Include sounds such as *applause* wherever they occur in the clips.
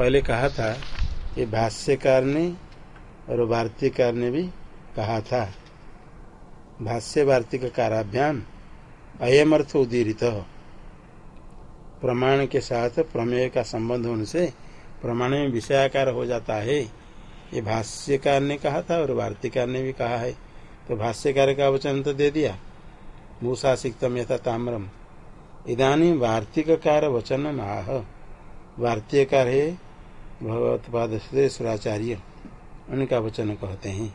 पहले कहा था ये भाष्यकार ने और वार्तिकार ने भी कहा था। भाष्य वार्तिक काराभ्याम अयम अर्थ उदीरित। प्रमाण के साथ प्रमेय का संबंध होने से प्रमाण में विषयाकार हो जाता है। ये भाष्यकार ने कहा था और वार्तिकार ने भी कहा है। तो भाष्यकार का वचन तो दे दिया। मूसा सिक्तम यथा ताम्रम। इधानी वार्तिक कार वचन आह वार्तिकार है भगवत सुराचार्य उनका वचन कहते हैं।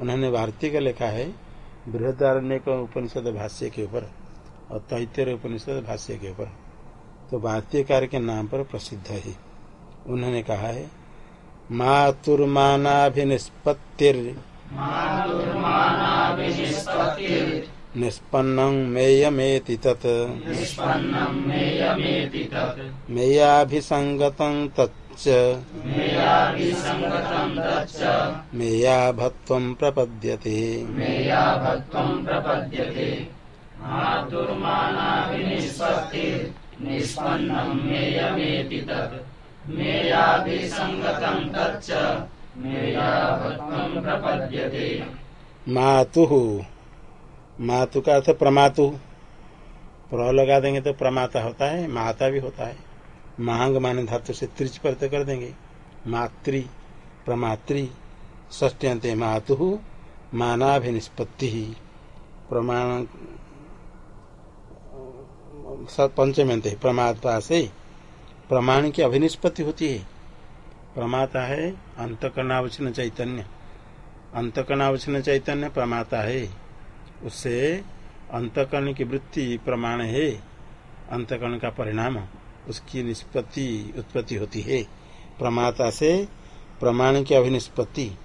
उन्होंने वार्तिक लिखा है बृहदारण्य का उपनिषद भाष्य के ऊपर और तैतर उपनिषद भाष्य के ऊपर। तो वार्तिकार के नाम पर प्रसिद्ध है। उन्होंने कहा है मातुर्मानाभिनिष्पत्तिर। निष्पन्न मेयमेति तत्। मेयमेति तत्। तच्च। मेयाभत्वं प्रपद्यते। मातु। मातु का अर्थ प्रमातु। प्र लगा देंगे तो प्रमाता होता है माता भी होता है। मांग माने धातु से त्रिच परत कर देंगे। मातृ, प्रमातृ ष्टंत मातु, मानाभिनिष्पत्ति। प्रमाण पंचम अंत प्रमाता से प्रमाण की अभिनिष्पत्ति होती है। प्रमाता है अंतकरणावचन चैतन्य। अंतकरणावचन चैतन्य प्रमाता है। उससे अंतकरण की वृत्ति प्रमाण है। अंतकरण का परिणाम उसकी निष्पत्ति, उत्पत्ति होती है। प्रमाता से प्रमाण की अभिनिष्पत्ति।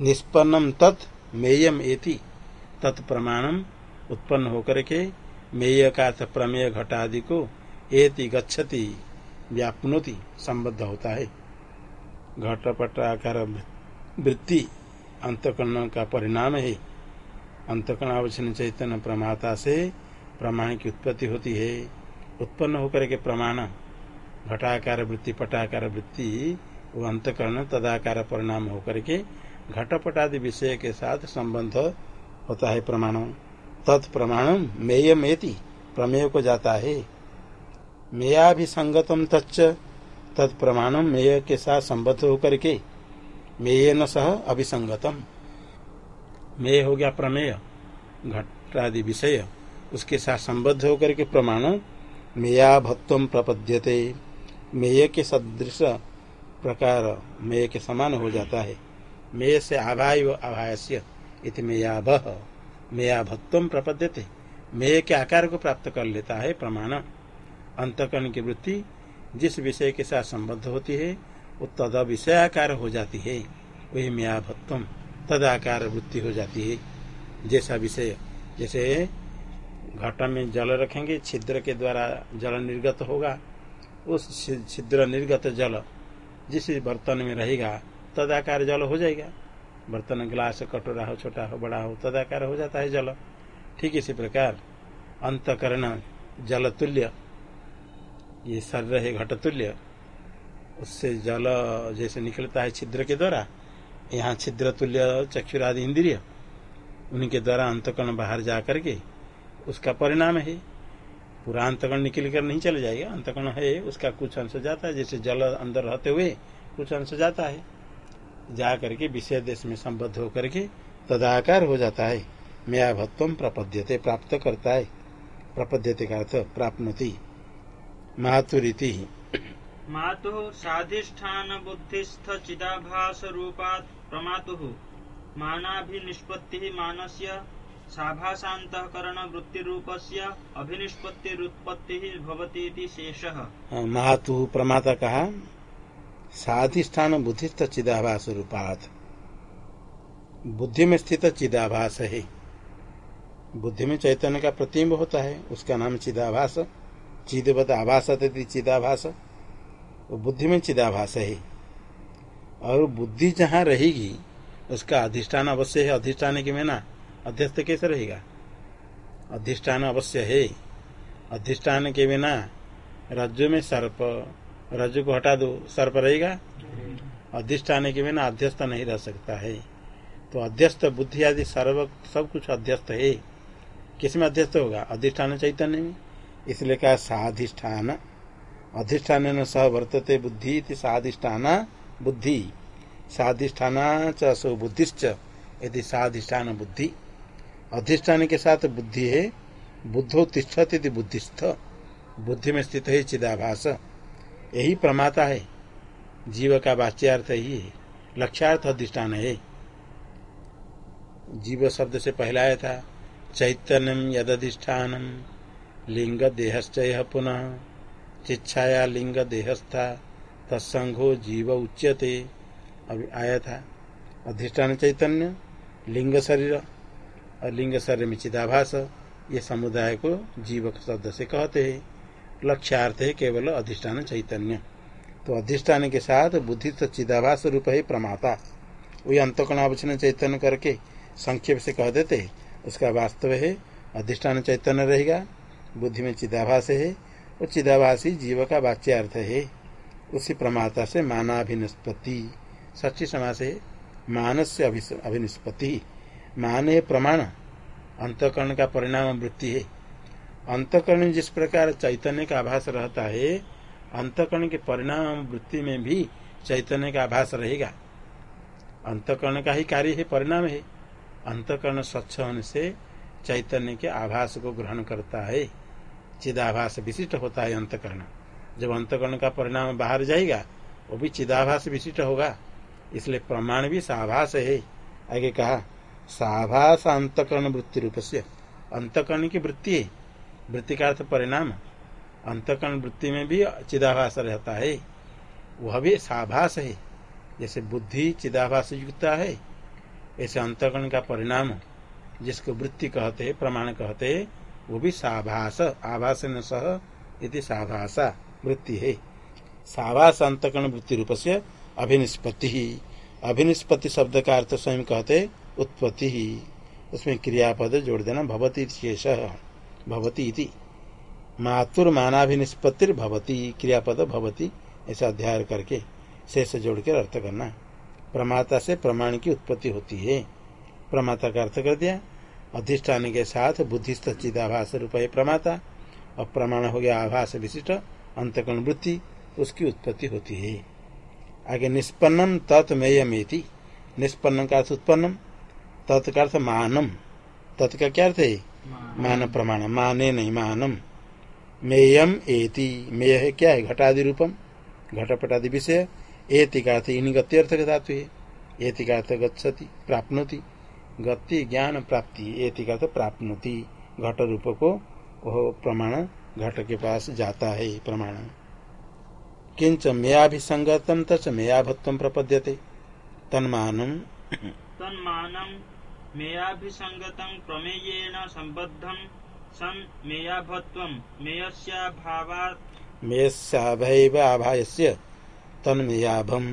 निष्पन्नम तत् मेयम एति। तत्प्रमाणम उत्पन्न होकर के मेय का प्रमेय घटादि को एति गच्छति, व्यापनोति, संबद्ध होता है। घटपट आकार वृत्ति अंतकरण का परिणाम है। अंतकरणावचन चैतन्य प्रमाता से प्रमाण की उत्पत्ति होती है। उत्पन्न होकर के प्रमाण, घटाकार वृत्ति, पटाकार वृत्ति, वो अंतकरण, तदाकार परिणाम होकर के घटपटादि विषय के साथ संबंध होता है प्रमाण तत्प्रमाण मेय मेति प्रमेय को जाता है। मेया भी संगतम तच्च तत्प्रमाणम मेय के साथ संबद्ध होकर के मेय न सह अभिसंगतम। मेय हो गया प्रमेय, घटादि विषय, उसके साथ संबद्ध होकर के प्रमाण मेया भत्व प्रपद्यते। मेय के सदृश प्रकार मेय के समान हो जाता है। मेय से आभाय आभाष्य इति मेयाभ मेया भत्व प्रपद्यते। मेय के आकार को प्राप्त कर लेता है प्रमाण। अंतकरण की वृत्ति जिस विषय के साथ संबद्ध होती है, वो तद विषयाकार हो जाती है। वही मेया भत्व तदाकार वृत्ति हो जाती है। जैसा विषय, जैसे घट में जल रखेंगे, छिद्र के द्वारा जल निर्गत होगा। उस छिद्र निर्गत जल जिस बर्तन में रहेगा, तदाकार जल हो जाएगा। बर्तन ग्लास कटोरा हो, छोटा हो, बड़ा हो, तदाकार हो जाता है जल। ठीक इसी प्रकार अंतकरण, जल तुल्य, ये शरीर है घट तुल्य। उससे जल जैसे निकलता है छिद्र के द्वारा, यहाँ छिद्र तुल्य, चक्षुरादि इंद्रिय, उनके द्वारा अंतकरण बाहर जा करके उसका परिणाम है। पूरा अंतकरण निकल कर नहीं चले जाएगा। अंतकरण है, उसका कुछ अंश जाता है। जैसे जल अंदर रहते हुए कुछ अंश जाता है। जा करके विषय देश में संबद्ध होकर के तदाकार हो जाता है। मेया भत्व प्रपद्यते, प्राप्त करता है। प्रपद्यते का अर्थ मातुरीति। मातु साधिष्ठान बुद्धिस्थ चिदाभास रूपात प्रमातु। मानाभिनिष्पत्ति मानस्य साभासान्तकरण वृत्ति रूपस्य अभिनिष्पत्तिरुत्पत्ति भवती इति शेषः महातु प्रमाता कहा साधिष्ठान बुद्धिस्थ चिदाभास रूपात बुद्धि में स्थित चिदाभास है बुद्धि में चैतन्य का प्रतिम्ब होता है, उसका नाम चिदाभास, चिदवत आभास चिदाभास बुद्धि में चिदाभास है और बुद्धि जहाँ रहेगी, उसका अधिष्ठान अवश्य है, अधिष्ठान की के बिना अध्यस्त कैसे रहेगा। अधिष्ठान अवश्य है। अधिष्ठान के बिना रज्जु में सर्प रज्जु को हटा दो, सर्प रहेगा। अधिष्ठान के बिना अध्यस्त नहीं रह सकता है। तो अध्यस्त, बुद्धि आदि सर्व, सब कुछ अध्यस्त है। किसमें अध्यस्त होगा? अधिष्ठान चैतन्य में। इसलिए कहा साधिष्ठान। अधिष्ठान सह वर्तते बुद्धि साधिष्ठान बुद्धि। साधिष्ठान चो बुद्धिश्च। यदि साधिष्ठान बुद्धि अधिष्ठान के साथ बुद्धि है, बुद्धो तिष्ठत बुद्धिस्थ। बुद्धि में स्थित है चिदाभास। यही प्रमाता है। जीव का वाच्यार्थ ही है। लक्ष्यार्थ अधिष्ठान है। जीव शब्द से पहलाया था, चैतन्यम यदिष्ठान लिंग देहश्चय पुनः। चिच्छाया लिंग देहस्था, तत्संगो जीव उच्यते। अभी आया था, अधिष्ठान चैतन्य, लिंग शरीर। और लिंग शरीर में चिदाभास, ये समुदाय को जीव शब्द से कहते हैं। लक्ष्यार्थ है केवल अधिष्ठान चैतन्य। तो अधिष्ठान के साथ बुद्धि तो चिदाभास रूप है प्रमाता। वही अंतकणावचन चैतन्य करके संक्षेप से कह देते उसका वास्तव है, अधिष्ठान चैतन्य रहेगा, बुद्धि में चिदाभास है वो चिदाभासी जीव का वाच्यार्थ है। उसी प्रमाता से मानाभिनिष्पत्ति। सच्ची समास है, मानस से अभिनिष्पत्ति। मान है प्रमाण, अंतकरण का परिणाम वृत्ति है। अंतकरण जिस प्रकार चैतन्य का आभास रहता है, अंतकरण के परिणाम वृत्ति में भी चैतन्य का आभास रहेगा। अंतकरण का ही कार्य है परिणाम है। अंतकरण स्वच्छ होने से चैतन्य के आभास को ग्रहण करता है। चिदाभास विशिष्ट होता है अंतकरण। जब अंतकरण का परिणाम बाहर जाएगा, वो भी चिदाभास विशिष्ट होगा। इसलिए प्रमाण भी साभास है। आगे कहा साभास अंतकरण वृत्ति रूप से अंतकरण की वृत्ति वृत्ति का अर्थ परिणाम। अंतकरण वृत्ति में भी चिदाभास रहता है। वह भी साभास है। जैसे बुद्धि चिदाभास युक्त है, ऐसे अंतकरण का परिणाम, जिसको वृत्ति कहते, प्रमाण कहते, वो भी साभास आभास न सह यदि साभासा वृत्ति है। साभास अंतकरण वृत्ति रूप से अभिनिष्पत्ति। ही अभिनिष्पत्ति शब्द का अर्थ स्वयं कहते उत्पत्ति ही। उसमें क्रियापद जोड़ देना भवती शेष। भवती इति। मातुर्मानाभिनिष्पत्तिर भवती क्रियापद भवती। ऐसा अध्याय करके शेष जोड़ कर अर्थ करना। प्रमाता से प्रमाण की उत्पत्ति होती है। प्रमाता का अर्थ कर दिया। अधिष्ठान के साथ बुद्धिस्त चिदाभास रूप है प्रमाता। और प्रमाण हो गया आभास विशिष्ट। अंतकरण वृत्ति उसकी उत्पत्ति होती है। आगे निष्पन्नम तत्मेयमेति। निष्पन्न का अर्थ उत्पन्नम तत्का मानम तत् का क्या अर्थ है? मान प्रमाण। माने नहीं मानम। मेयम एति। मेय है क्या है? घटादि रूपम घटपटादि विषय। एति का अर्थ इन गत्यर्थ का धातु है। एति का अर्थ गच्छति प्राप्नोति। गति ज्ञान प्राप्ति। एति का अर्थ प्राप्नोति। घट रूप को वह प्रमाण घट के पास जाता है प्रमाण। किंच मेयाभिसंगतम तच मेयाभत्व प्रपद्यते। तन्मानम। तन्मानम। मेयाभिसंगतं प्रमेयेण संबद्धं सन् मेयाभत्वं मेयस्याभावात् मेयस्याभैव आभायस्य तन्मेयाभम्।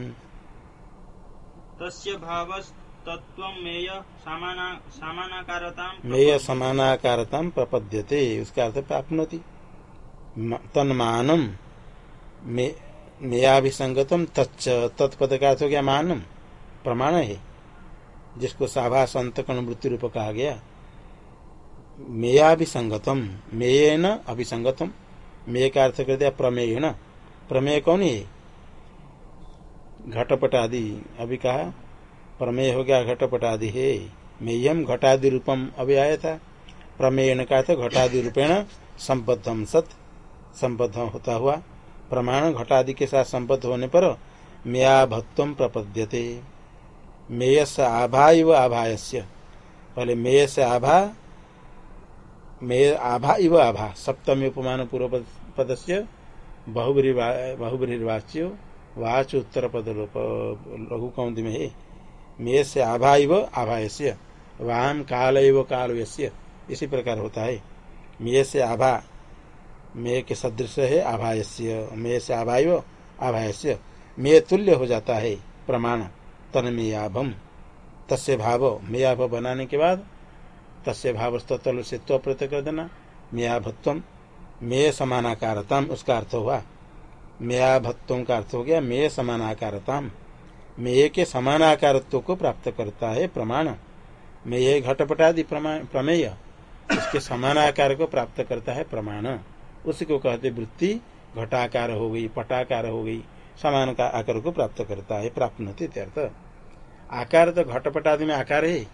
तस्य भावस्तत्त्वं मेय समानाकारतां मेय समानाकारतां प्रपद्यते उसका अर्थ प्राप्नोति। तन्मानम मेयाभिसंगतम तच्च तत्पद का अर्थ हो गया मानम प्रमाण है। जिसको साभास अंतकण वृत्ति रूप कहा गया, मेयाभिसंगतम मेय न अभिसंगतम, मेय का अर्थ कर दिया प्रमेय न प्रमेय कौन है? घटपट आदि अभी कहा, प्रमेय हो गया घटपट आदि है। मेयम घटादि रूपम अभी आया था। प्रमेय का अर्थ घटादि रूपेण संबद्धम सत, संबद्ध होता हुआ। प्रमाण घटादि के साथ संबद्ध होने पर मेया भत्व प्रपद्यते। मेय से आभा इव आभायस्य। पहले मेय से आभा, मेय आभा इव आभा, सप्तमी उपमान पूर्व पद से बहुब्रीवाच्य वाच उत्तर पद लघु कौंदी में मेय से आभा इव आभायस्य, वाम काल इव काल इसी प्रकार होता है। मेय से आभा, मेय के सदृश है आभायस्य मेय से आभा इव आभायस्य। मेय तुल्य हो जाता है प्रमाण। तन्मेयाभम। तस्य भाव, मेयाभ बनाने के बाद, तस्य भाव स्तल से त्व प्रत्यय कर देना मेयाभत्व मेय समानाकारतम, उसका अर्थ हुआ। मेया भत्तों का अर्थ हो गया मेय समानाकारता मेय के समानाकारत्व को प्राप्त करता है प्रमाण। मेय घटपटादि प्रमेय उसके समानाकार को प्राप्त करता है प्रमाण। उसी को कहते वृत्ति, घटाकार हो गई, पटाकार हो गई। समान का आकार को प्राप्त करता है प्राप्त इत्यर्थ आकार तो घटपट आदि में आकार है।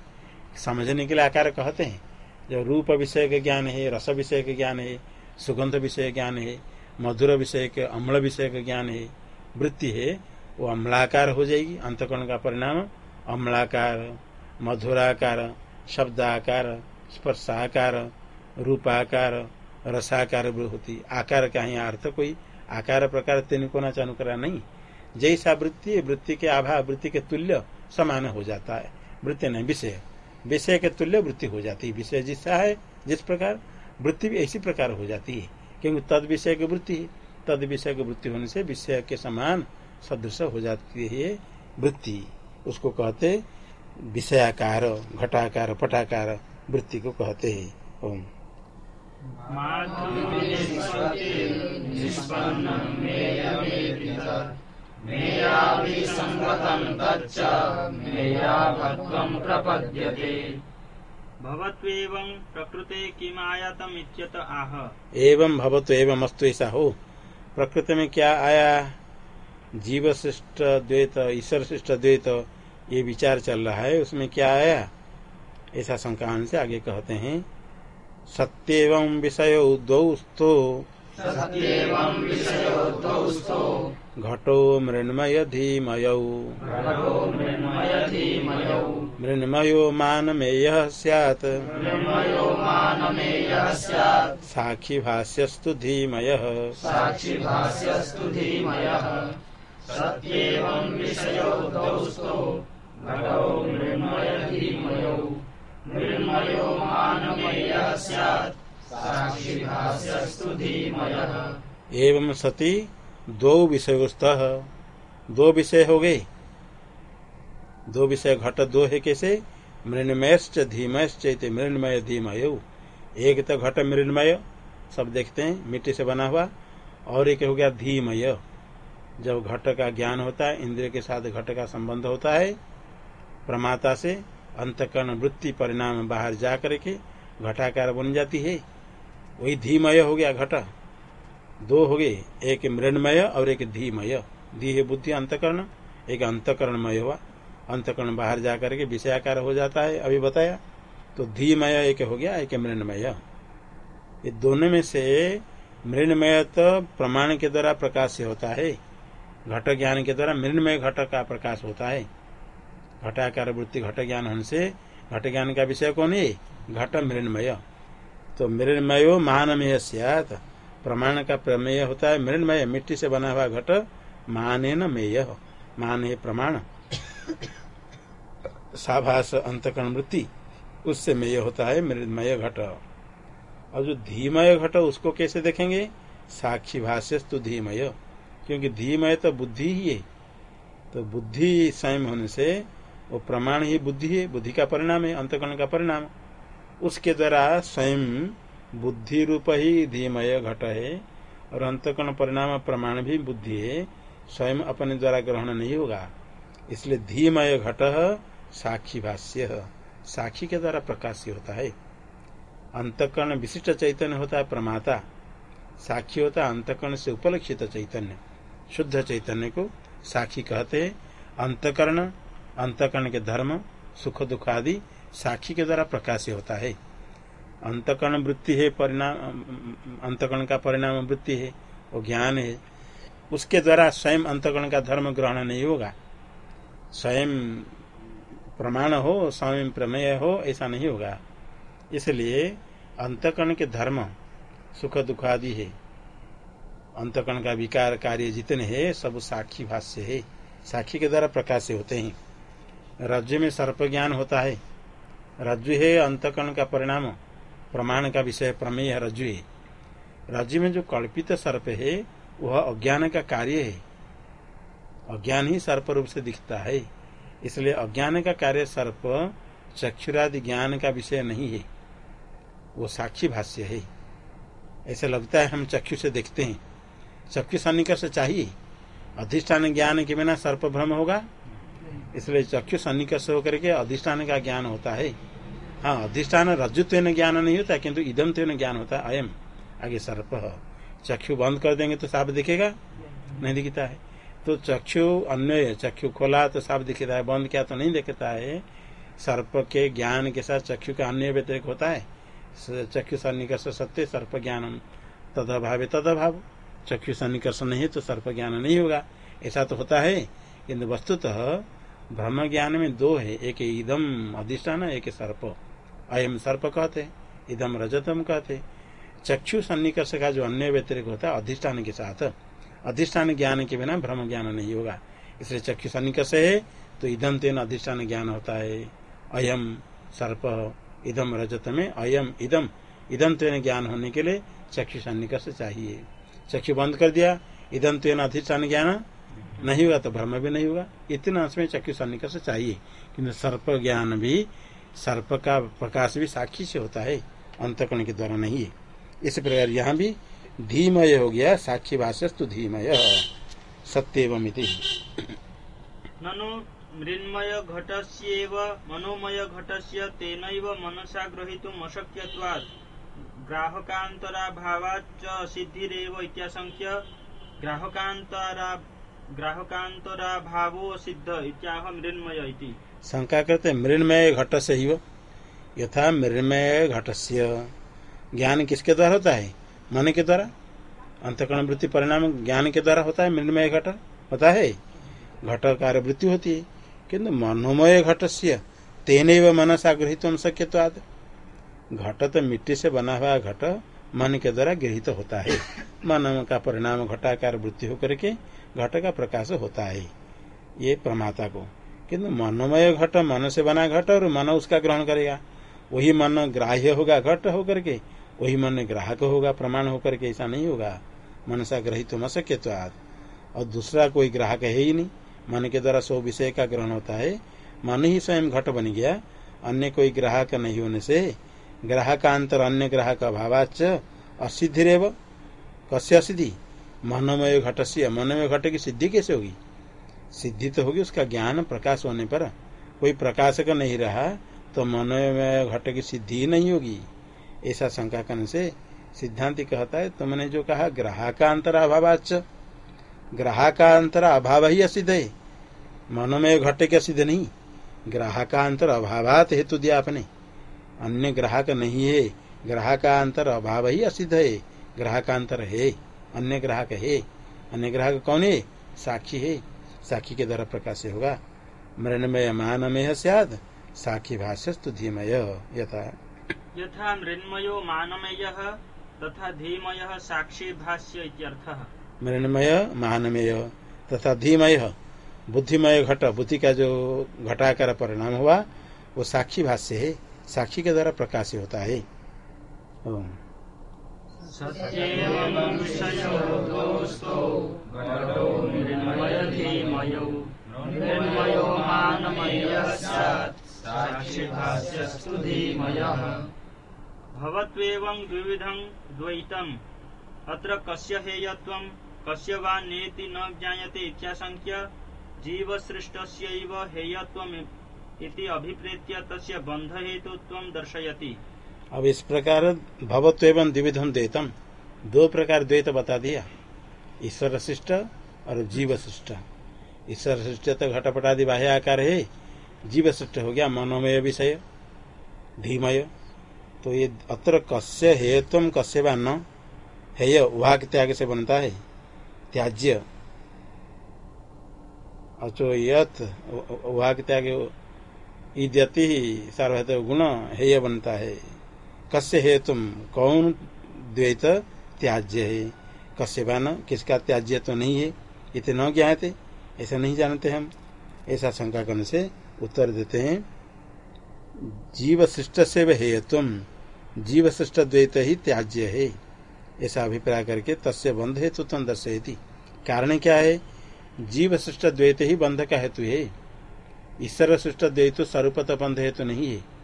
समझने के लिए आकार कहते हैं। जो रूप विषय के ज्ञान है, रस विषय के ज्ञान है, सुगंध विषय ज्ञान है, मधुर विषय के अम्ल विषय का ज्ञान है, वृत्ति है, वो अम्लाकार हो जाएगी, अंतकरण का परिणाम, अम्लाकार, मधुराकार, शब्दाकार, स्पर्शाकार, रूपाकार, रसाकार होती। आकार का ही अर्थ कोई आकार प्रकार तीन कोना चानुकरा नहीं। जैसा वृत्ति वृत्ति के आभा, वृत्ति के तुल्य समान हो जाता है। वृत्ति नहीं, विषय। विषय के तुल्य वृत्ति हो जाती है। विषय जिसका है, जिस प्रकार, वृत्ति भी इसी प्रकार हो जाती है। क्योंकि तद विषय की वृत्ति है। तद विषय की वृत्ति होने से विषय के समान सदृश हो जाती है वृत्ति। उसको कहते विषयाकार, घटाकार, पटाकार वृत्ति को कहते हैं। ओम। प्रकृते किमायातम इत्यत आह। एवं भवतु एवं अस्तु ऐसा हो प्रकृति में क्या आया? जीव श्रेष्ठ द्वैत ईश्वर श्रेष्ठ द्वैत ये विचार चल रहा है उसमें क्या आया? ऐसा संक्रांत से आगे कहते हैं। सत्येवं विषय द्वौस्थो घटो मृण्मय धीमय। मृण्मयो मानमेय सैत् साक्षी भाष्यस्तु धीमय। सत्येवं विषयो घटो मृण्मय धीमयो एवं सती दो विषयस्त दो विषय हो गए। दो विषय घट दो है कैसे? मृणमयश्च धीमयश्च मृणमय धीमय। एक तो घट मृणमय, सब देखते हैं, मिट्टी से बना हुआ, और एक हो गया धीमय। जब घट का ज्ञान होता है, इंद्रिय के साथ घट का संबंध होता है, प्रमाता से अंतकरण वृत्ति परिणाम बाहर जा करके घटाकार बन जाती है। वही धीमय हो गया घट। दो हो गए, एक मृणमय और एक धीमय। धी है बुद्धि अंतकरण, एक अंतकरणमय हुआ। अंतकरण बाहर जा करके विषयाकार हो जाता है, अभी बताया। तो धीमय एक हो गया, एक मृणमय। ये दोनों में से मृणमय तो प्रमाण के द्वारा प्रकाश से होता है। घट ज्ञान के द्वारा मृणमय घट का प्रकाश होता है। घटाकार वृत्ति, घट ज्ञान होने से, घट ज्ञान का विषय कौन है? घट मृणमय। तो मृणमयो महानमय सियात। प्रमाण का प्रमेय होता है मृणमय, मिट्टी से बना हुआ घट मान मेय। मान है प्रमाण। साभास अंतकरण वृत्ति, उससे मेय होता है मृणमय घट। और जो धीमय घट, उसको कैसे देखेंगे? साक्षी भाष्य तो धीमय। क्योंकि धीमय तो बुद्धि ही है। तो बुद्धि स्वयं होने से वो प्रमाण ही बुद्धि है, बुद्धि का परिणाम है, अंतकरण का परिणाम उसके द्वारा स्वयं बुद्धि रूप ही धीमय घट है और अंतकरण परिणाम प्रमाण भी बुद्धि है। स्वयं अपने द्वारा ग्रहण नहीं होगा। इसलिए धीमय घट साक्षी भाष्य, साक्षी के द्वारा प्रकाश होता है। अंतकरण विशिष्ट चैतन्य होता है, प्रमाता। साक्षी होता है, अंतकरण से उपलक्षित चैतन्य। शुद्ध चैतन्य को साक्षी कहते हैं। अंतकरण अंतकरण के धर्म, सुख दुख आदि साक्षी के द्वारा प्रकाश होता है। अंतकरण वृत्ति है, परिणाम अंतकरण का परिणाम वृत्ति है, वो ज्ञान है। उसके द्वारा स्वयं अंतकरण का धर्म ग्रहण नहीं होगा। स्वयं प्रमाण हो, स्वयं प्रमेय हो, ऐसा नहीं होगा। इसलिए अंतकरण के धर्म, सुख दुख आदि है। अंतकरण का विकार कार्य जितने हैं, सब साक्षी भाष्य है। साक्षी के द्वारा प्रकाश होते हैं। राज्य में सर्प ज्ञान होता है। रज्जु है अंतकरण का परिणाम, प्रमाण का विषय प्रमेय रज्जु है राज्य में जो कल्पित सर्प है, वह अज्ञान का कार्य है। अज्ञान ही सर्प रूप से दिखता है। इसलिए अज्ञान का कार्य सर्प, चक्षुरादि ज्ञान का विषय नहीं है। वो साक्षी भाष्य है। ऐसा लगता है हम चक्षु से देखते हैं। चक्षु सन्निकर्ष चाहिए। अधिष्ठान ज्ञान के बिना सर्प भ्रम होगा। इसलिए चक्षु सन्निकर्ष होकर के अधिष्ठान का ज्ञान होता है। हाँ अधिष्ठान रजुत्व ज्ञान नहीं होता, किंतु इदम ज्ञान होता है। अयम, आगे सर्प चक्षु बंद कर देंगे तो साफ़ दिखेगा? नहीं दिखता है। तो चक्षु अन्वय, चक्षु खोला तो साफ़ दिखता है, बंद किया तो नहीं दिखता है। सर्प के ज्ञान के साथ चक्षु का अन्य व्यतिरिक होता है। चक्षु सन्निकर्ष सत्य, सर्प ज्ञान तद अभाव तद अभाव चक्षु सन्निकर्ष नहीं तो सर्प ज्ञान नहीं होगा। ऐसा तो होता है। किन्तु वस्तुतः ब्रह्म ज्ञान में दो है, एक इदम अधिष्ठान, एक सर्प। अयम सर्प कहते इदम रजतम कहते चक्षु सन्निकर्ष का जो अन्य व्यतिरिक होता है, अधिष्ठान के साथ। अधिष्ठान ज्ञान के बिना ब्रह्म ज्ञान नहीं होगा। इसलिए चक्षु सन्निकर्ष है तो इदम तेन अधिष्ठान ज्ञान होता है। अयम सर्प, इदम रजत में अयम इदम। इदम तेन ज्ञान होने के लिए चक्षु सन्निकर्ष चाहिए। चक्षु बंद कर दिया, इदम तेन अधिष्ठान ज्ञान नहीं हुआ तो भ्रम भी नहीं हुआ इतना उसमें चक्षु सन्निकर्ष चाहिए। किन्तु सर्प ज्ञान भी, सर्प का प्रकाश भी साक्षी से होता है, अंतकरण के द्वारा नहीं है। इस प्रकार यहाँ भी धीमय हो गया, साक्षी भाष्यस्तु धीमय सत्यमिति ननु मृन्मय घटस्येव, मनोमय घटस्य तेनैव मनसा ग्रहीतुम् अशक्यत्वात्। ग्राहकान्तराभावाच्च सिद्धिरेव इत्याशङ्क्य ग्राहकान्तरा ग्राहकान्तराभावो सिद्ध इत्याह मृन्मय शंका करते मृन्मय घट से ही वो? यथा मृन्मय घट ज्ञान किसके द्वारा होता है? मन के द्वारा? अंतकरण वृत्ति परिणाम ज्ञान के द्वारा होता है, मृणमय घट होता है? घट कार्य वृत्ति होती है किन्तु मनोमय घट से तेन मनसा गृहित शक्य तो घट तो मिट्टी से बना हुआ घट मन के द्वारा गृहित होता है। मन का परिणाम घटाकार वृत्ति होकर के घट का प्रकाश होता है। ये प्रमाता को। किन्तु मनोमय घट मन से बना घट और मन उसका ग्रहण करेगा। वही मन ग्राह्य होगा, घट होकर के, वही मन ग्राहक होगा, प्रमाण होकर के, ऐसा नहीं होगा। मनसा ग्रहित तो अशक्य तो और दूसरा कोई ग्राहक है ही नहीं। मन के द्वारा सौ विषय का ग्रहण होता है। मन ही स्वयं घट बन गया। अन्य कोई ग्राहक नहीं होने से। ग्राहकांतर अन्य ग्राहक अभावाच असिद्धि रेव कस्य असिद्धि? मनोमय घट से, मनोमय घट की सिद्धि कैसे होगी? सिद्धि तो होगी, उसका ज्ञान प्रकाश होने पर। कोई प्रकाशक नहीं रहा तो मनोमय घट की सिद्धि ही नहीं होगी। ऐसा शंका करने से सिद्धांत कहता है, तुमने जो कहा, ग्राहकांतर अभावाच ग्राहकांतर अभाव ही असिध है। मनोमय घटे के सिद्ध नहीं। ग्राहकांतर अभावात हेतु दिया आपने। अन्य ग्राहक नहीं है। ग्राहकांतर अभाव ही असिध है। ग्राहकांतर है। अन्य ग्राहक है। अन्य ग्राहक कौन है? साक्षी है। साक्षी के द्वारा प्रकाश होगा। मृणमय मानमय सद साक्षी भाष्यस्तु धीमय। यथा। यथा मृण्मयो मानमेय तथा धीमय साक्षी भाष्य मृण्मय मानमेय तथा धीमय। बुद्धिमय घट बुद्धि का जो घटाकर परिणाम हुआ वो साक्षी भाष्य है। साक्षी के द्वारा प्रकाश होता है। भवत्वेवं द्विविधं द्वैतम्। अत्र कस्य हेयत्वं, कस्य वा नेति न ज्ञायते इत्याशङ्क्य जीवसृष्टस्यैव हेयत्वम् इति अभिप्रेत्य तस्य बन्धहेतुत्वं दर्शयति। अब इस प्रकार भवत्व एवं द्विविधम द्वैतम। दो प्रकार द्वैत बता दिया। ईश्वर शिष्ट और जीव शिष्ट ईश्वर शिष्ट तो घटपटादि बाह्य आकार है। जीव शिष्ट हो गया मनोमय विषय, धीमय। तो ये अत्र कस्य हेयत्व कस्य व न, हेय वाक त्याग से बनता है। त्याज्य। अचो यथ वाक त्याग, इद्यति सार्वत गुण, हेय बनता है। कस्य हे तुम कौन द्वैत त्याज्य है? कस्य न किसका त्याज्य तो नहीं है? इतने न ज्ञाते ऐसा नहीं जानते हम। ऐसा शंका करने से उत्तर देते हैं। जीव सृष्ट से हेयत्व जीव सृष्ट द्वैत ही त्याज्य है। ऐसा अभिप्राय करके तस्य बंध हेतु तम दर्शयती। कारण क्या है? जीव सृष्ट द्वैत ही बंध का हेतु है। ईश्वर सृष्ट द्वैत स्वरूपत बंध हेतु नहीं है।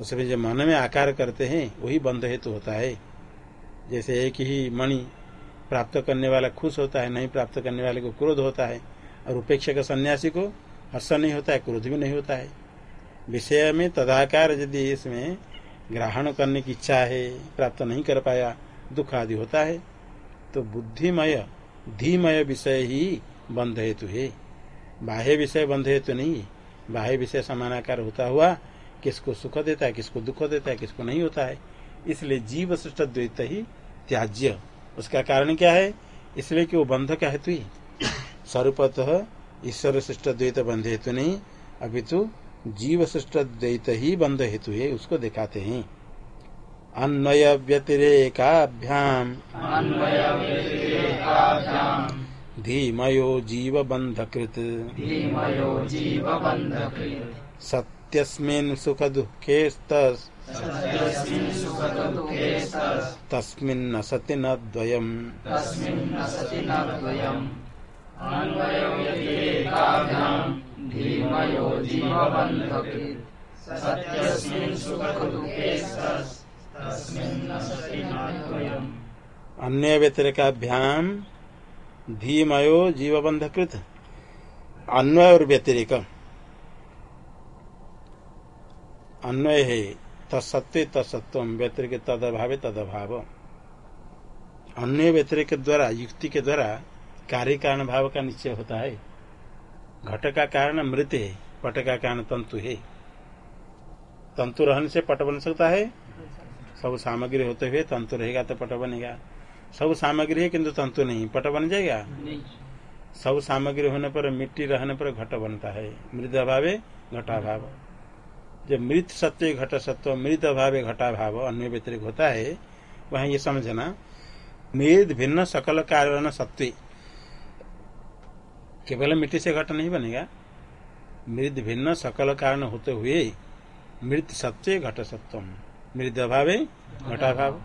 उसमें जो मन में आकार करते हैं, वही बंध हेतु होता है। जैसे एक ही मणि प्राप्त करने वाला खुश होता है, नहीं प्राप्त करने वाले को क्रोध होता है, और उपेक्षक सन्यासी को हर्ष नहीं होता है, क्रोध भी नहीं होता है। विषय में तदाकार यदि इसमें ग्रहण करने की इच्छा है, प्राप्त नहीं कर पाया, दुख आदि होता है तो बुद्धिमय, धीमय विषय ही बंध हेतु है। बाह्य विषय बंध हेतु नहीं, बाह्य विषय समानाकार होता हुआ किसको सुख देता है किसको दुख देता है किसको नहीं होता है। इसलिए जीव श्रेष्ठ द्वैत ही त्याज्य। उसका कारण क्या है? इसलिए कि वो बंध का हेतु ही। स्वरूपतः ईश्वर श्रेष्ठ द्वैत बंध हेतु नहीं अभी तो जीव श्रेष्ठ द्वैत ही बंध हेतु है उसको दिखाते हैं। अन्वय व्यतिरेकाभ्याम। धीमयो जीव बंधकृत। सत्यस्मिन् सुख दुखे तस्मिन् सति न द्वयम्। अन्य व्यतिरिकाभ्याम धीमयो जीवबंधकृत अन्वय और व्यतिरिक अन्वय है तत्सत्व तत्सत्व व्यतिरिक तद अभाव तद अभाव अन्य व्यतिरिक द्वारा युक्ति के द्वारा कार्य कारण भाव का निश्चय होता है। घट का कारण मृत है पट का कारण तंतु है। तंतु रहने से पट बन सकता है। सब सामग्री होते हुए तंतु रहेगा तो पट बनेगा। सब सामग्री है किंतु तंतु नहीं पट बन जाएगा? सब सामग्री होने पर मिट्टी रहने पर घट बनता है। मृद अभावे घटाभाव। जब मृत सत्य घट सत्व मृत अभावे घटाभाव, अन्य व्यतिरिक होता है, वह ये समझना मृद भिन्न सकल कारण सत्व केवल मिट्टी से घट नहीं बनेगा। मृद भिन्न सकल कारण होते हुए मृत सत्य घट सत्व मृद अभावे घटाभाव।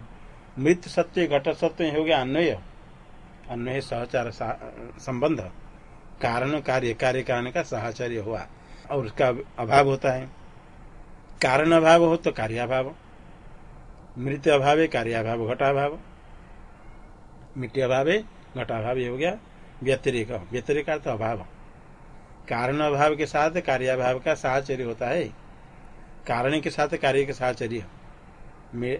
मृत सत्य घट सत्य हो गया अन्वय। अन्वय सहचार संबंध। कारण कार्य कार्य कारण का सहचर्य हुआ। और उसका अभाव होता है। कारण अभाव हो तो कार्याभाव, मृत अभाव कार्याभाव, घटाभाव। मिट्टी अभाव, घटाभाव हो गया व्यतिरिक। व्यतिरिक अर्थ अभाव। कारण अभाव के साथ कार्याभाव का साहचर्य होता है। कारण के साथ कार्य का साहचर्य।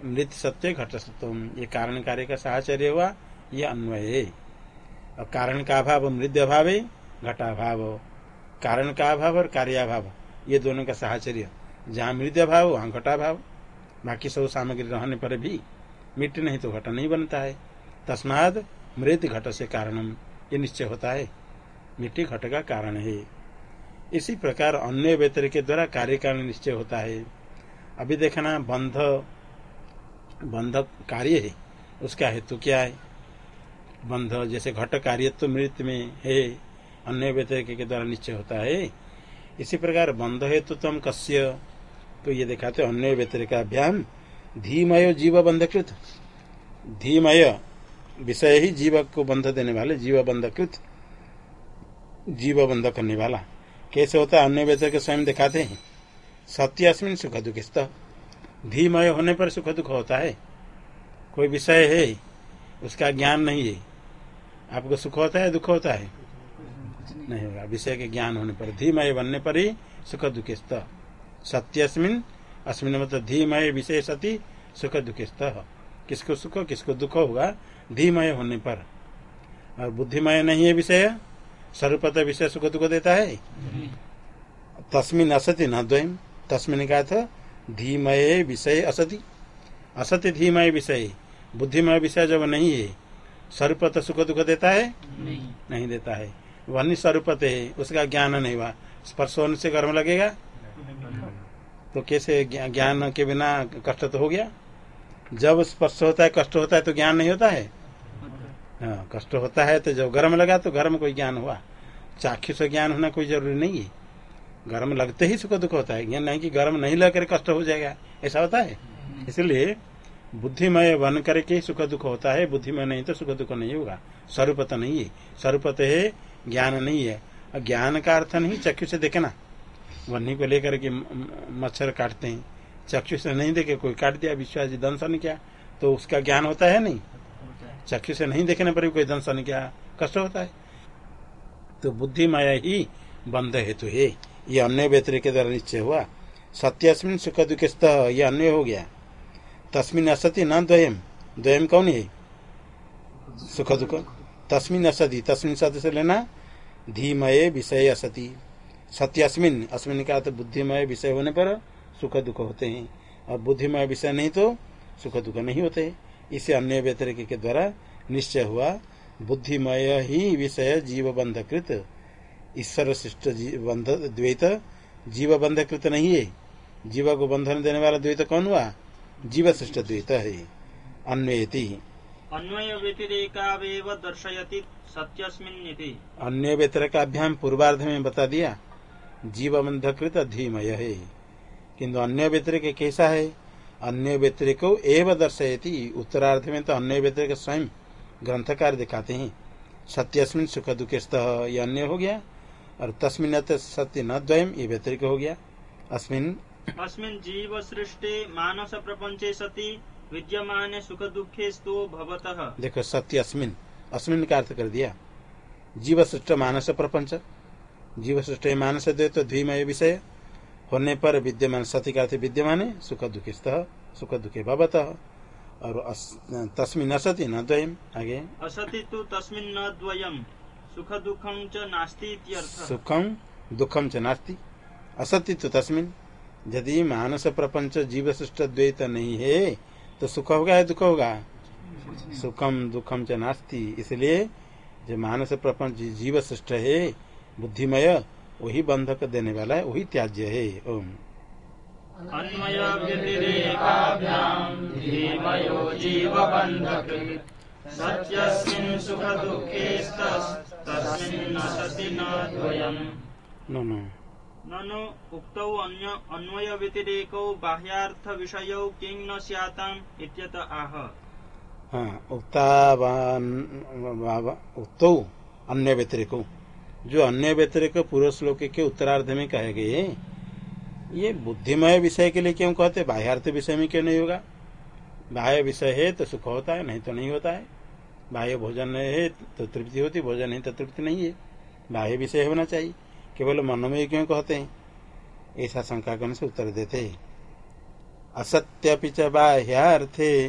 मृत सत्य, घट सत्य ये कारण कार्य का साहचर्य हुआ, ये अन्वय और कारण का अभाव मृद अभाव, घटाभाव। कारण का अभाव और कार्याभाव, ये दोनों का साहचर्य। जहाँ मृद अभाव वहाँ घटाभाव बाकी सब सामग्री रहने पर भी मिट्टी नहीं तो घट नहीं बनता है। तस्माद मृत घट से कारणम, ये निश्चय होता है। मिट्टी घट का कारण है। इसी प्रकार अन्य व्यतर के द्वारा कार्य कारण निश्चय होता है। अभी देखना, बंध बंध कार्य है, उसका हेतु क्या है? बंध, जैसे घट कार्य तो मृत में है, अन्य व्यतर के द्वारा निश्चय होता है। इसी प्रकार बंध हेतु तो तम कस्य तो ये दिखाते अन्य व्यतिरिकाभ्याम धीमय जीव बंधकृत। धीमय विषय ही जीव को बंध देने वाले, जीव बंधकृत, जीव बंध करने वाला। कैसे होता है? अन्य व्यतिरिक स्वयं दिखाते हैं। सत्य अस्मिन सुख दुख धीमय होने पर सुख दुख होता है। कोई विषय है, उसका ज्ञान नहीं है। आपको सुख होता है, दुख होता है? नहीं होगा। विषय के ज्ञान होने पर, धीमय बनने पर ही सुख दुख सत्य अस्मिन अस्मिन मतलब धीमय विषय सती सुख दुख किसको सुख किसको दुख होगा? धीमय होने पर। और बुद्धिमय नहीं है विषय? स्वरूपत विषय सुख दुख देता है? तस्मिन असति न द्वयम तस्मिन का था धीमय विषय असति। असत्य धीमय विषय। बुद्धिमय विषय जब नहीं है स्वरूपत सुख दुख देता है? नहीं, नहीं देता है। वह स्वरूपत है उसका ज्ञान नहीं हुआ। स्पर्श होने से गर्म लगेगा। तो कैसे ज्ञान के बिना कष्ट तो हो गया? जब स्पर्श होता है, कष्ट होता है तो ज्ञान नहीं होता है? हाँ कष्ट होता है तो जब गर्म लगा तो गर्म कोई ज्ञान हुआ। चाक्षु से ज्ञान होना कोई ज़रूरी नहीं है। गर्म लगते ही सुख दुख होता है। ज्ञान नहीं कि गर्म नहीं लगकर कष्ट हो जाएगा। ऐसा होता है? इसलिए बुद्धिमय बन करके सुख दुख होता है। बुद्धिमय नहीं तो सुख दुख नहीं होगा। स्वरूपत नहीं है। स्वरूपत है, ज्ञान नहीं है। ज्ञान का अर्थ नहीं, चक्षु से देखना। वन्नी को लेकर के मच्छर काटते हैं। चक्षु से नहीं देखे, कोई काट दिया, विश्वास जी, दंशन किया तो उसका ज्ञान होता है नहीं? चक्षु से नहीं देखने पर भी कोई दंशन क्या, कष्ट होता है। तो बुद्धिमय ही बंध हेतु है। ये अन्य व्यतिरिक के द्वारा निश्चय हुआ। सत्यस्मिन सुख दुख ये अन्य हो गया। तस्मिन असति न द्वयम द्वयम कौन है? सुख दुख तस्मिन असति, तस्मिन सत्य से लेना धीमय विषय असति। सत्यस्मिन अस्मिन। अस्मिन का तो बुद्धिमय विषय होने पर सुख दुख होते हैं। और बुद्धिमय विषय नहीं तो सुख दुख नहीं होते। इसे अन्य व्यतिरिक के द्वारा निश्चय हुआ बुद्धिमय ही विषय जीव बंधकृत ईश्वर शिष्ट बंध द्वैत जीव बंधकृत नहीं है। जीव को बंधन देने वाला द्वैत कौन हुआ? जीव शिष्ट द्वैत है। अन्वयति अन्वय व्यतिरेकावेव दर्शयति सत्यस्मिन् अन्य व्यतिरेकाभ्याम पूर्वार्ध में बता दिया। जीव बंधकृत धीमय है किंतु अन्य व्यतिरिक कैसा है? अन्य व्यतिरिक एवं दर्शयती। उत्तरार्ध में तो अन्य व्यतिरिक स्वयं ग्रंथकार दिखाते हैं। सत्यस्मिन सुख दुख ये अन्य हो गया और तस्मिन सत्य न द्वयम ये व्यतिरिक हो गया। अस्मिन अस्मिन जीव सृष्टि मानस प्रपंचे सती विद्यमान सुख दुखे स्तो भवतः। देखो सत्य अस्मिन अस्मिन का अर्थ कर दिया। जीव सृष्ट मानस प्रपंच जीव सृष्ट मानस दे तो द्विमय विषय। होने पर विद्यमान सती का विद्यमान सुख दुखी दुखे सुख दुखे भवतः। और तस्मिन असति न द्वयम। आगे। असति तो तस्मिन न द्वयम। सुख दुखम च नास्ति सुखम दुखम च नास्ति। असति तो तस्मिन। यदि मानस प्रपंच जीव सृष्ट द्वैत नहीं है तो सुख होगा या दुख होगा? सुखम दुखम च नास्ति। इसलिए जो मानस प्रपंच जीव सृष्ट है बुद्धिमय वही बंधक देने वाला है वही त्याज्य है। ओम। ननु उक्तौ अन्वय व्यतिरेकौ बाह्यार्थ विषयौ किं न स्याताम् इत्यत आह। हाँ उक्तौ अन्य व्यतिरेक जो अन्य व्यतिरिक पूर्व श्लोक के उत्तरार्ध में कहे गए ये बुद्धिमय विषय के लिए क्यों कहते बाह्यार्थ विषय में क्यों नहीं होगा? बाह्य विषय है तो सुख होता है, नहीं तो नहीं होता है। बाह्य भोजन है तो तृप्ति होती, भोजन है तो तृप्ति नहीं है। बाह्य विषय होना चाहिए। केवल मन में क्यों कहते हैं? ऐसा शंका करने से उत्तर देते असत्य च बाह्यार्थे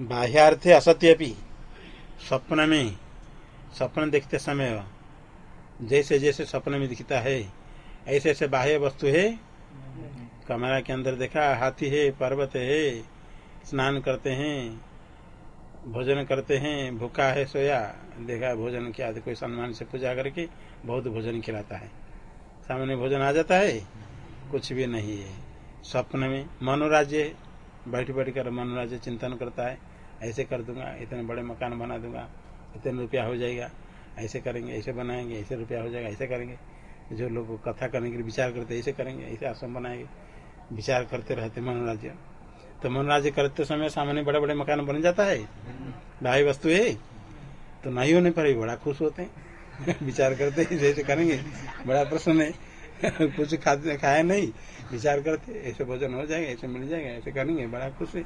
बाह्यार्थे असत्य स्वप्न में स्वप्न देखते समय जैसे जैसे स्वप्न में दिखता है, ऐसे ऐसे बाह्य वस्तु है। कमरा के अंदर देखा, हाथी है, पर्वत है, स्नान करते हैं, भोजन करते हैं, भूखा है, सोया, देखा भोजन किया कोई सम्मान से पूजा करके बहुत भोजन खिलाता है। सामने भोजन आ जाता है, कुछ भी नहीं है। स्वप्न में मनोराज्य बैठ बैठ कर मनोराज्य चिंतन करता है, ऐसे कर दूँगा, इतने बड़े मकान बना दूँगा, इतने रुपया हो जाएगा, ऐसे करेंगे, ऐसे बनाएँगे, ऐसे रुपया हो जाएगा, ऐसे करेंगे। जो लोग कथा करने के लिए विचार करते ऐसे करेंगे, ऐसे आश्रम बनाएँगे, विचार करते रहते मनोराज्य तो मनोराज्य करते समय सामने बड़े बड़े मकान बन जाता है। भाई वस्तु है। तो नहीं होने पर ही बड़ा खुश होते हैं। *laughs* विचार करते ऐसे करेंगे, बड़ा प्रश्न है। *laughs* कुछ खाते खाया नहीं, विचार करते, ऐसे भोजन हो जाएगा, ऐसे मिल जाएगा, ऐसे करेंगे, बड़ा खुश। है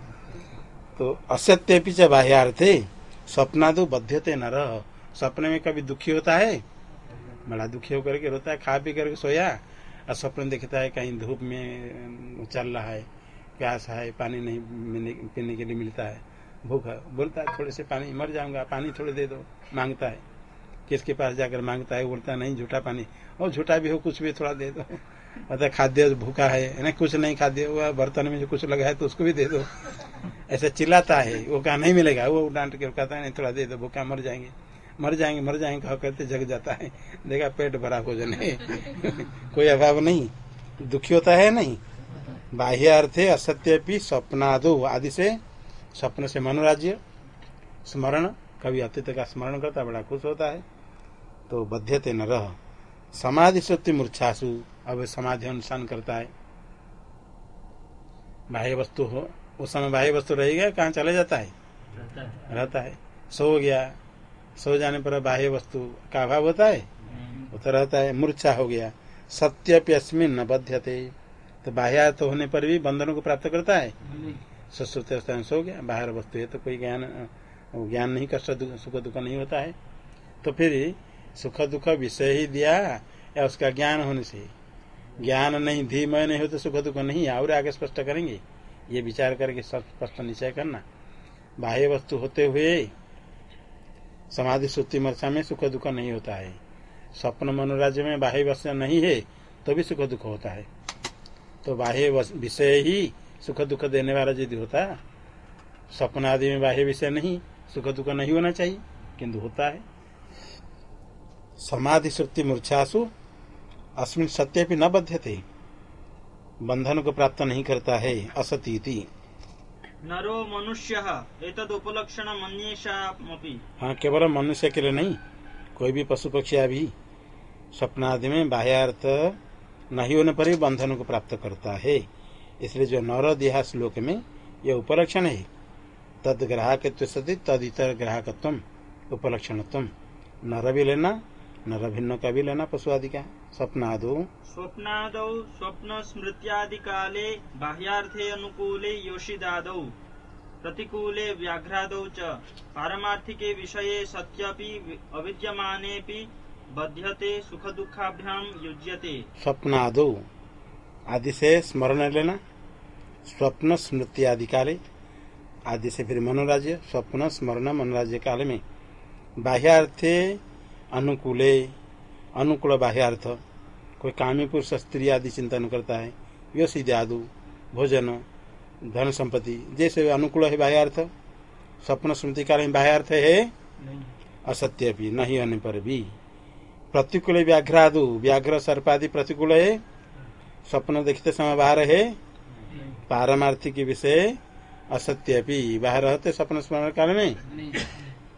तो असत्य पीछे बाह्यार्थे सपना तो बध्यते न रह सपने में कभी दुखी होता है? बड़ा दुखी होकर के रोता है, खा पी करके सोया। और स्वप्न देखता है, कहीं धूप में चल रहा है, प्यास है, पानी नहीं पीने के लिए मिलता है। भूख बोलता है, थोड़े से पानी, मर जाऊँगा, पानी थोड़े दे दो, माँगता है। किसके पास जाकर माँगता है, बोलता नहीं, झूठा पानी। और झूठा भी हो, कुछ भी थोड़ा दे दो। अतः खाद्य भूखा है ना, कुछ नहीं खाद्य हुआ बर्तन में जो कुछ लगा है तो उसको भी दे दो। ऐसा चिल्लाता है, वो कहा, नहीं मिलेगा। वो डांट के कहता है, नहीं, थोड़ा दे दो, भूखा मर जाएँगे। मर जाएँगे मर जाएँगे, कहा, कहते, जग जाता है। देखा, पेट भरा भोजन है। *laughs* कोई अभाव नहीं। दुखी होता है नहीं। बाह्य अर्थ है असत्य भी स्वप्नादो। आदि से, स्वप्न से मनोराज्य, स्मरण। कभी अतीत का स्मरण करता, बड़ा खुश होता है। तो बध्यते न रह। समाधि सुप्ति मूर्छासु अब समाधि अनुष्ठान करता है। बाह्य वस्तु हो उस समय बाह्य वस्तु रहेगा कहाँ चले जाता है? रहता है। सो गया। सो जाने पर बाह्य वस्तु का अभाव होता है? वो तो रहता है। मूर्छा हो गया। सत्य अस्मिन न बध्यते। तो बाह्य तो होने पर भी बंधनों को प्राप्त करता है? सुश्रुत अवस्था में सो गया। बाहर वस्तु है तो कोई ज्ञान ज्ञान नहीं कष्ट सुख दुख नहीं होता है। तो फिर सुख दुख विषय ही दिया या उसका ज्ञान होने से। ज्ञान नहीं धीमय नहीं हो तो सुख दुख नहीं और आगे स्पष्ट करेंगे। ये विचार करके सब स्पष्ट निश्चय करना। बाह्य वस्तु होते हुए समाधि सुति मर्षा में सुख दुख नहीं होता है। स्वप्न मनोराज्य में बाह्य वस्तु नहीं है तो भी सुख दुख होता है। तो बाह्य विषय ही सुख दुख देने वाला यदि होता, स्वप्न आदि में बाह्य विषय नहीं, सुख दुख नहीं होना चाहिए, किंतु होता है। समाधि सुक्ति मूर्छासु अस्मिन सत्य भी न बध्यते। बंधन को प्राप्त नहीं करता है असती नरो मनुष्य उपलक्षण मन्येषामपि हाँ केवल मनुष्य के लिए नहीं कोई भी पशु पक्षी भी स्वप्न आदि में बाह्यार्थ नहीं होने पर भी बंधन को प्राप्त करता है। इसलिए जो नर देहा श्लोक में यह उपलक्षण है तद ग्राहक सती तद इतर ग्राहकत्व उपलक्षण नर भी लेना नर भिन्न का भी लेना पशु आदि का स्वप्नादो। स्वप्नादौ स्वप्न स्मृत्यादि काले बाह्यार्थे अनुकूले योषिदाद। प्रतिकूले व्याघ्रादौ च पारमार्थिके विषये सत्यपि अविद्यमानेपि बध्यते सुख दुखाभ्याम युज्यते। स्वप्नादो। आदि से स्मरण लेना स्वप्न स्मृति आदि काले आदि से फिर मनोराज्य स्वप्न स्मरण मनोराज्य काल में। बाह्यार्थे अनुकूले अनुकूल बाह्यार्थ कोई कामी पुरुष स्त्री आदि चिंतन करता है। यो आदु भोजन धन संपत्ति जैसे अनुकूल है बाह्यार्थ स्वप्न स्मृति काल में बाह्यार्थ है असत्य भी नहीं होने पर भी। प्रतिकूल व्याघ्रादु व्याघ्र सर्पादि प्रतिकूल है। स्वप्न देखते समय बाहर है। पारमार्थिक विषय असत्य भी बाहर रहते स्वप्न स्मरण काल में।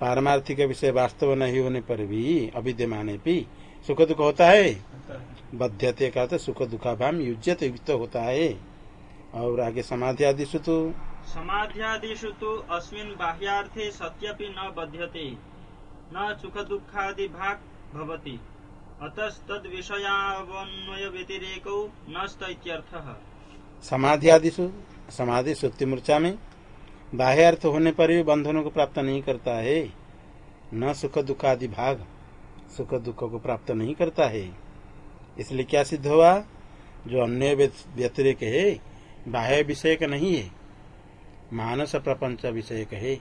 पारमार्थिक विषय वास्तव नहीं होने पर भी अविद्यमान भी सुख दुख होता है। बध्यते का सुख दुखाभाम युजत युक्त होता है। और आगे समाधि आदि तो समाध्यादिषु तो अस्मिन बाह्यार्थे सत्यपि न बध्यते न सुख दुखादि भाग भवति। अतस्तद विषयावन्वय व्यतिरेक नस्त समाधि आदिशु समाधि मूर्चा में बाह्य अर्थ होने पर भी बंधनों को प्राप्त नहीं करता है। न सुख दुख आदि भाग, सुख दुख को प्राप्त नहीं करता है। इसलिए क्या सिद्ध हुआ? जो अन्य व्यतिरिक है, बाह्य विषय का नहीं है, मानस प्रपंच विषय है।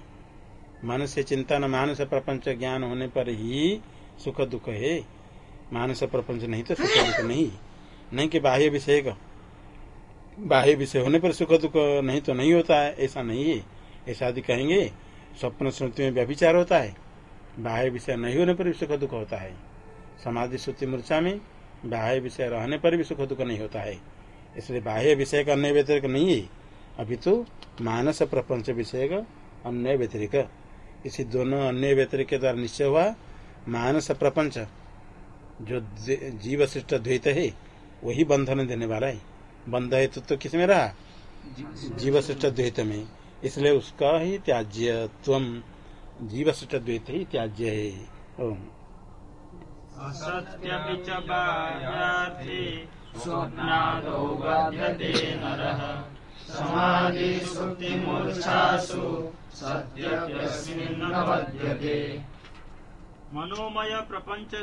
मन से चिंतन मानस प्रपंच ज्ञान होने पर ही सुख दुख है। मानस प्रपंच नहीं तो सुख दुख नहीं। नहीं कि बाह्य विषय का बाह्य विषय होने पर सुख दुख नहीं तो नहीं होता है, ऐसा नहीं है। ऐसा आदि कहेंगे स्वप्न स्मृति में व्यभिचार होता है। बाह्य विषय नहीं होने पर भी सुख दुख होता है। समाधि श्रुति मूर्छा में बाह्य विषय रहने पर भी सुख दुख नहीं होता है। इसलिए बाह्य विषय का अन्य व्यतिरिक नहीं है। अभी तो मानस प्रपंच विषय का अन्य व्यतिरिक। इसी दोनों अन्य व्यतिरिक के द्वारा निश्चय हुआ मानस प्रपंच जो जीव श्रेष्ठ द्वैत है वही बंधन देने वाला है। बंध है तो, तो किसमें रहा? जीव श्रेष्ठ द्वैत में। इसलिए उसका ही त्याज्य तम जीव द्वैत ही त्याज्य है। मनोमय प्रपंच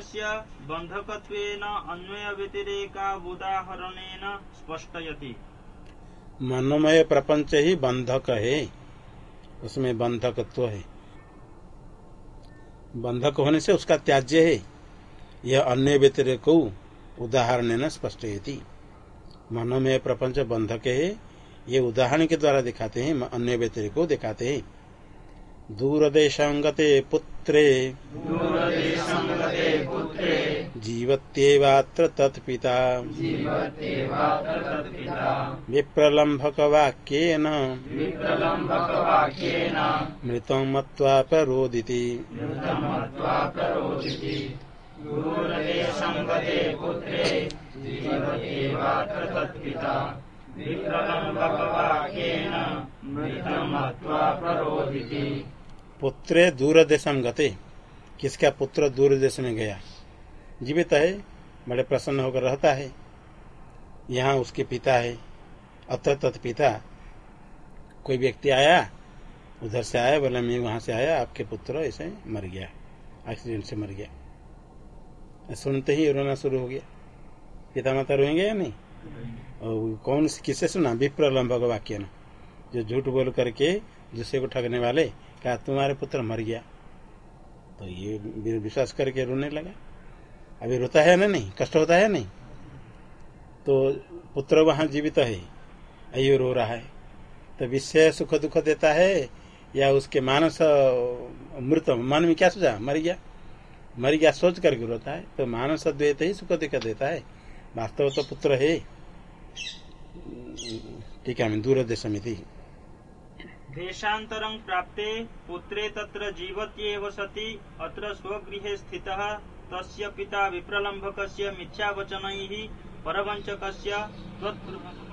बंधकत्वेन अन्वय व्यतिरेका उदाहरणेन स्पष्टयति। मनोमय प्रपंच ही बंधक है। उसमें बंधकत्व है। बंधक होने से उसका त्याज्य है। यह अन्य व्यतिरिक उदाहरण न स्पष्ट थी मनोमय प्रपंच बंधक है। ये उदाहरण के द्वारा दिखाते हैं, अन्य व्यतिरिक को दिखाते हैं। दूरदेशांगते पुत्रे। दूरदेशांगते पुत्रे। जीवत्येवात्र तत्पिता। विप्रलम्भकवाक्येन। मृतं मत्वा प्ररोदिति। पुत्रे जीवत्येवात्र मृतं मत्वा प्ररोदिति पुत्रे दूर देशम गते। किसका पुत्र दूर देश में गया? जीवित है बड़े प्रसन्न होकर रहता है। यहाँ उसके पिता है अत्र तत्पिता कोई व्यक्ति आया उधर से आया बोला मैं वहाँ से आया आपके पुत्र ऐसे मर गया एक्सीडेंट से मर गया। सुनते ही रोना शुरू हो गया। पिता माता रोएँगे या नहीं? और कौन किससे सुना? विप्रलंबक वाक्य ना। जो झूठ बोल करके दूसरे को ठगने वाले कहा तुम्हारे पुत्र मर गया। तो ये विश्वास करके रोने लगा। अभी रोता है ना नहीं? कष्ट होता है नहीं? तो पुत्र वहाँ जीवित है। अयो रो रहा है। तो विषय सुख दुख देता है या उसके मानस मृत? मन में क्या सोचा मर गया। मर गया सोच करके रोता है। तो मानस द्वैत ही सुख दुख देता है। वास्तव तो पुत्र है। ठीक है दूर देश में थी देशान्तरं प्राप्ते पुत्रे तत्र जीवत्येव सति, अत्र स्वगृहे स्थितः। तस्य पिता विप्रलम्भकस्य मिथ्यावचनैः परवञ्चकस्य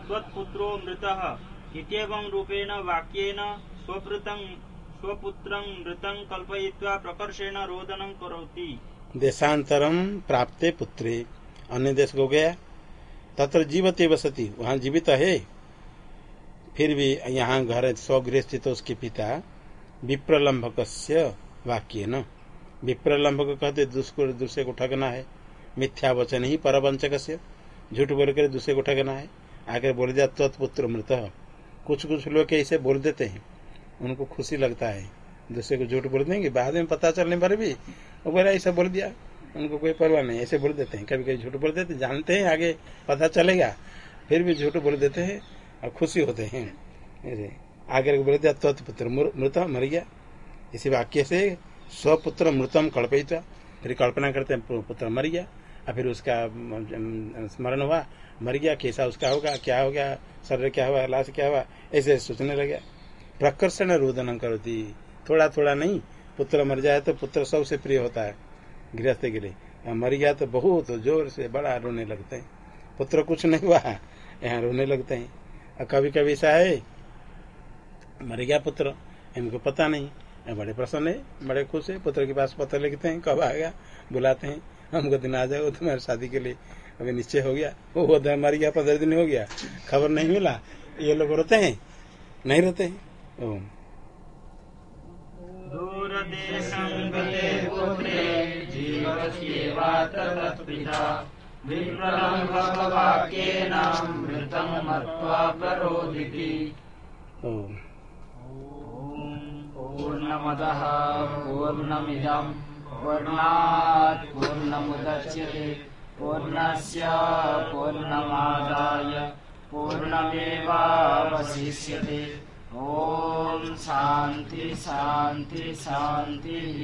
त्वत्पुत्रो मृतः इत्येवं रूपेण वाक्येन स्वपृतं स्वपुत्रं मृतं कल्पयित्वा प्रकर्षेण देशांतरम प्राप्ते पुत्रे। अन्य देश को गया। तत्र जीवते वसती। वहाँ जीवित है। फिर भी यहाँ घर, स्वगृह स्थित उसके पिता विप्रलंबक वाक्य न विप्रलंबक कहते दूसरे को ठगना है। मिथ्या वचन ही परवंचक से झूठ बोल कर दूसरे को ठगना है। आकर बोल दिया तत्पुत्र मृत। कुछ कुछ लोग ऐसे बोल देते हैं। उनको खुशी लगता है। दूसरे को झूठ बोल देंगे, बाद में पता चलने पर भी वो बोला, ऐसा बोल दिया। उनको कोई परवाह नहीं, ऐसे बोल देते हैं। कभी कभी झूठ बोल देते जानते हैं, आगे पता चलेगा। फिर भी झूठ बोल देते हैं और खुशी होते हैं। आगे बोल दिया तत्पुत्र मृत मर गया। इसी वाक्य से स्वपुत्र मृतम कल्पित। फिर कल्पना करते हैं पुत्र मर गया। और फिर उसका स्मरण हुआ, मर गया, कैसा उसका होगा, क्या हो गया शरीर क्या हुआ, लाश क्या हुआ ऐसे सोचने लगे। प्रकर्षण रोदन करती। थोड़ा थोड़ा नहीं, पुत्र मर जाए तो पुत्र सबसे प्रिय होता है, गृहस्थ के लिए। मर गया तो बहुत ज़ोर से बड़ा रोने लगते हैं। पुत्र कुछ नहीं हुआ, यहाँ रोने लगते हैं। और कभी कभी ऐसा है, मर गया पुत्र, इनको पता नहीं। बड़े प्रसन्न है बड़े खुश है पुत्र के पास पत्र लिखते हैं कब आएगा बुलाते हैं हमको दिन आ जाएगा तुम्हारी शादी के लिए अभी निश्चय हो गया वो मर गया पंद्रह दिन हो गया खबर नहीं मिला ये लोग रोते हैं नहीं रोते हैं पूर्णमदः पूर्णमिदम् पूर्णात् पूर्णमुदच्यते पूर्णस्य पूर्णमादाय पूर्णमेवावशिष्यते। ॐ शान्ति शान्ति शान्तिः